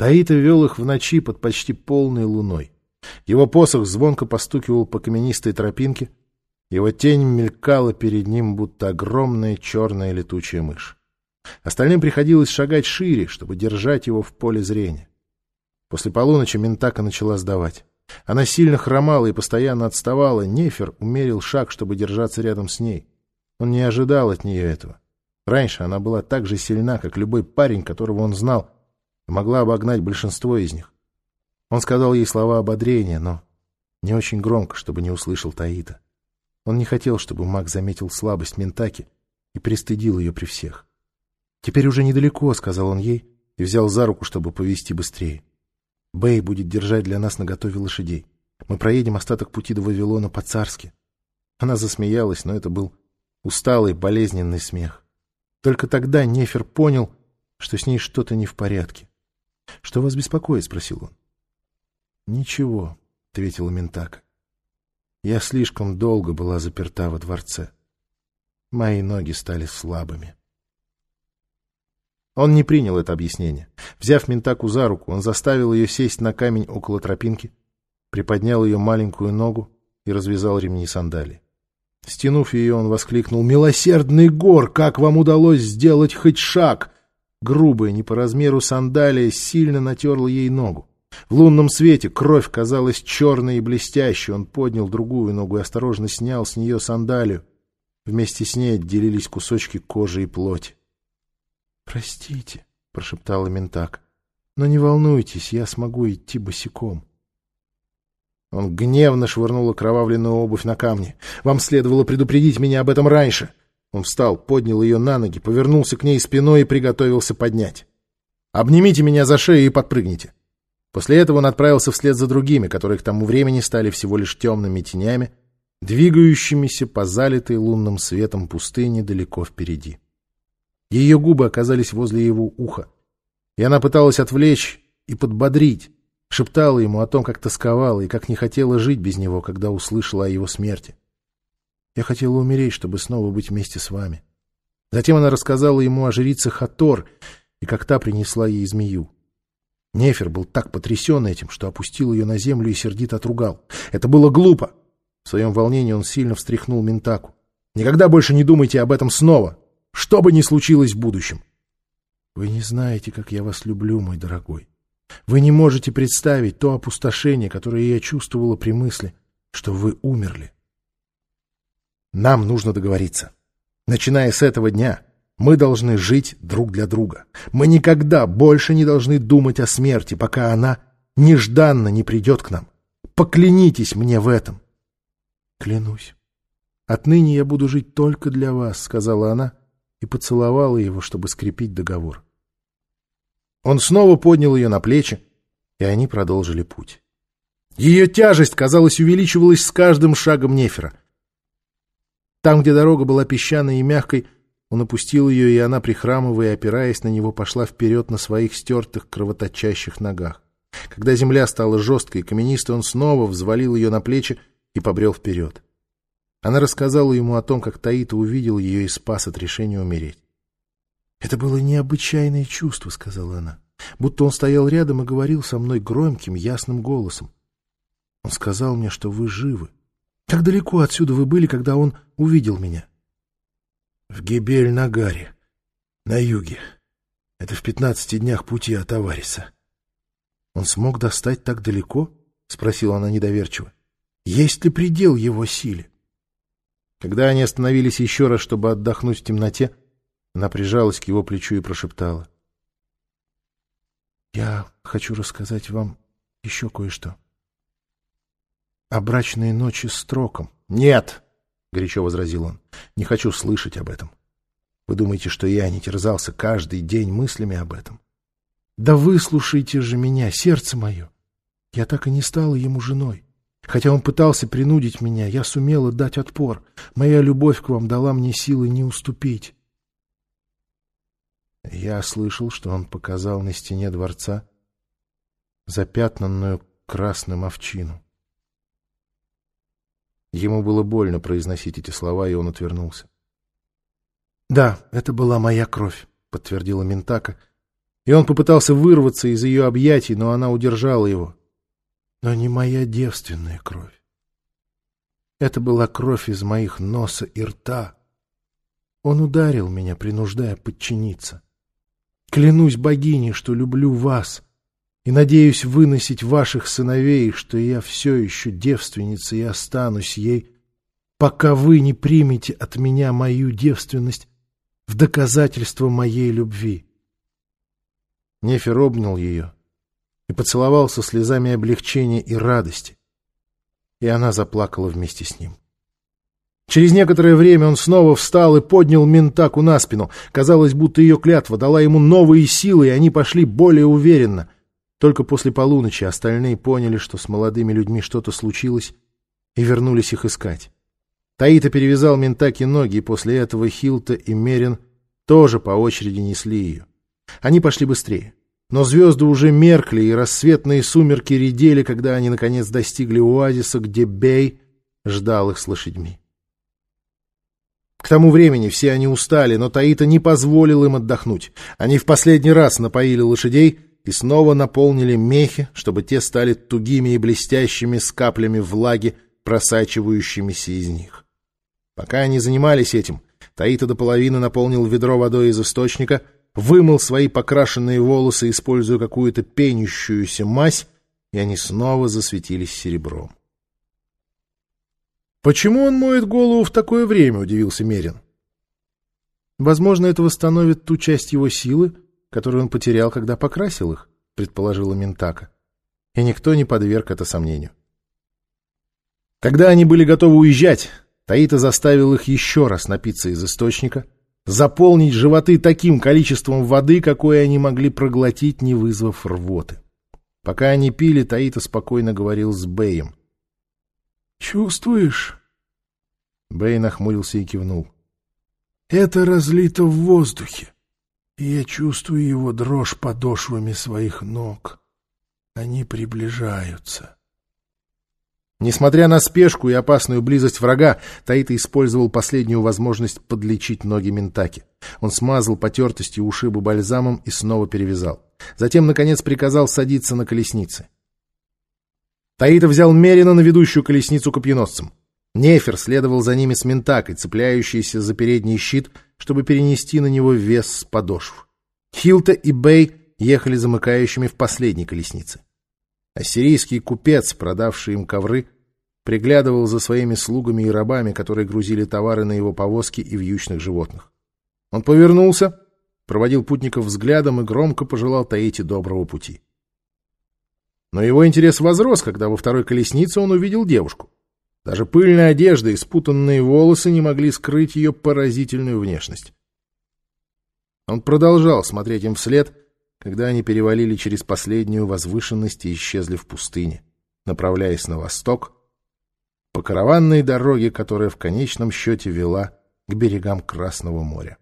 Таита вел их в ночи под почти полной луной. Его посох звонко постукивал по каменистой тропинке, его тень мелькала перед ним, будто огромная черная летучая мышь. Остальным приходилось шагать шире, чтобы держать его в поле зрения. После полуночи Ментака начала сдавать. Она сильно хромала и постоянно отставала. Нефер умерил шаг, чтобы держаться рядом с ней. Он не ожидал от нее этого. Раньше она была так же сильна, как любой парень, которого он знал, могла обогнать большинство из них. Он сказал ей слова ободрения, но не очень громко, чтобы не услышал Таита. Он не хотел, чтобы маг заметил слабость Ментаки и пристыдил ее при всех. «Теперь уже недалеко», — сказал он ей и взял за руку, чтобы повести быстрее. «Бэй будет держать для нас наготове лошадей. Мы проедем остаток пути до Вавилона по-царски». Она засмеялась, но это был усталый, болезненный смех. Только тогда Нефер понял, что с ней что-то не в порядке. «Что вас беспокоит?» — спросил он. «Ничего», — ответила Ментака. «Я слишком долго была заперта во дворце. Мои ноги стали слабыми». Он не принял это объяснение. Взяв Ментаку за руку, он заставил ее сесть на камень около тропинки, приподнял ее маленькую ногу и развязал ремни сандалии. Стянув ее, он воскликнул «Милосердный гор! Как вам удалось сделать хоть шаг?» Грубая, не по размеру сандалия сильно натерла ей ногу. В лунном свете кровь казалась черной и блестящей. Он поднял другую ногу и осторожно снял с нее сандалию. Вместе с ней отделились кусочки кожи и плоти. «Простите», — прошептала Ментак, — «но не волнуйтесь, я смогу идти босиком». Он гневно швырнул окровавленную обувь на камни. «Вам следовало предупредить меня об этом раньше!» Он встал, поднял ее на ноги, повернулся к ней спиной и приготовился поднять. «Обнимите меня за шею и подпрыгните!» После этого он отправился вслед за другими, которые к тому времени стали всего лишь темными тенями, двигающимися по залитой лунным светом пустыне далеко впереди. Ее губы оказались возле его уха, и она пыталась отвлечь и подбодрить, шептала ему о том, как тосковала и как не хотела жить без него, когда услышала о его смерти. «Я хотела умереть, чтобы снова быть вместе с вами». Затем она рассказала ему о жрице Хатор и как та принесла ей змею. Нефер был так потрясен этим, что опустил ее на землю и сердито отругал. Это было глупо. В своем волнении он сильно встряхнул Ментаку. «Никогда больше не думайте об этом снова. Что бы ни случилось в будущем. Вы не знаете, как я вас люблю, мой дорогой. Вы не можете представить то опустошение, которое я чувствовала при мысли, что вы умерли. Нам нужно договориться. Начиная с этого дня, мы должны жить друг для друга. Мы никогда больше не должны думать о смерти, пока она нежданно не придет к нам. Поклянитесь мне в этом. Клянусь. Отныне я буду жить только для вас, сказала она, и поцеловала его, чтобы скрепить договор. Он снова поднял ее на плечи, и они продолжили путь. Ее тяжесть, казалось, увеличивалась с каждым шагом Нефера. Там, где дорога была песчаной и мягкой, он опустил ее, и она, прихрамывая и опираясь на него, пошла вперед на своих стертых, кровоточащих ногах. Когда земля стала жесткой и каменистой, он снова взвалил ее на плечи и побрел вперед. Она рассказала ему о том, как Таита увидел ее и спас от решения умереть. «Это было необычайное чувство», — сказала она, будто он стоял рядом и говорил со мной громким, ясным голосом. «Он сказал мне, что вы живы. Как далеко отсюда вы были, когда он увидел меня?» «В Гебель-Нагаре, на юге. Это в пятнадцати днях пути от Авариса». «Он смог достать так далеко?» — спросила она недоверчиво. «Есть ли предел его силе?» Когда они остановились еще раз, чтобы отдохнуть в темноте, она прижалась к его плечу и прошептала. «Я хочу рассказать вам еще кое-что. О брачной ночи с Троком». «Нет!» — горячо возразил он. «Не хочу слышать об этом. Вы думаете, что я не терзался каждый день мыслями об этом? Да выслушайте же меня, сердце мое! Я так и не стала ему женой. Хотя он пытался принудить меня, я сумела дать отпор. Моя любовь к вам дала мне силы не уступить. Я слышал, что он показал на стене дворца запятнанную красным овчину. Ему было больно произносить эти слова, и он отвернулся. — Да, это была моя кровь, — подтвердила Ментака, и он попытался вырваться из ее объятий, но она удержала его. Но не моя девственная кровь. Это была кровь из моих носа и рта. Он ударил меня, принуждая подчиниться. Клянусь богине, что люблю вас и надеюсь выносить ваших сыновей, что я все еще девственница и останусь ей, пока вы не примете от меня мою девственность в доказательство моей любви. Нефер обнял ее и поцеловал со слезами облегчения и радости, и она заплакала вместе с ним. Через некоторое время он снова встал и поднял Ментаку на спину. Казалось, будто ее клятва дала ему новые силы, и они пошли более уверенно. Только после полуночи остальные поняли, что с молодыми людьми что-то случилось, и вернулись их искать. Таита перевязал Ментаки ноги, и после этого Хилта и Мерин тоже по очереди несли ее. Они пошли быстрее. Но звезды уже меркли, и рассветные сумерки редели, когда они наконец достигли оазиса, где Бей ждал их с лошадьми. К тому времени все они устали, но Таита не позволил им отдохнуть. Они в последний раз напоили лошадей и снова наполнили мехи, чтобы те стали тугими и блестящими с каплями влаги, просачивающимися из них. Пока они занимались этим, Таита до половины наполнил ведро водой из источника, вымыл свои покрашенные волосы, используя какую-то пенящуюся мазь, и они снова засветились серебром. «Почему он моет голову в такое время?» — удивился Мерин. «Возможно, это восстановит ту часть его силы, которую он потерял, когда покрасил их», — предположила Ментака. И никто не подверг это сомнению. Когда они были готовы уезжать, Таита заставил их еще раз напиться из источника, заполнить животы таким количеством воды, какое они могли проглотить, не вызвав рвоты. Пока они пили, Таита спокойно говорил с Бэем. Чувствуешь? Бэй нахмурился и кивнул. Это разлито в воздухе, и я чувствую его дрожь подошвами своих ног. Они приближаются. Несмотря на спешку и опасную близость врага, Таита использовал последнюю возможность подлечить ноги Ментаки. Он смазал потертости ушибы бальзамом и снова перевязал. Затем, наконец, приказал садиться на колесницы. Таита взял Мерина на ведущую колесницу копьеносцем. Нефер следовал за ними с ментакой, цепляющейся за передний щит, чтобы перенести на него вес с подошв. Хилта и Бэй ехали замыкающими в последней колеснице. Ассирийский купец, продавший им ковры, приглядывал за своими слугами и рабами, которые грузили товары на его повозки и вьючных животных. Он повернулся, проводил путников взглядом и громко пожелал Таите доброго пути. Но его интерес возрос, когда во второй колеснице он увидел девушку. Даже пыльная одежда и спутанные волосы не могли скрыть ее поразительную внешность. Он продолжал смотреть им вслед, когда они перевалили через последнюю возвышенность и исчезли в пустыне, направляясь на восток, по караванной дороге, которая в конечном счете вела к берегам Красного моря.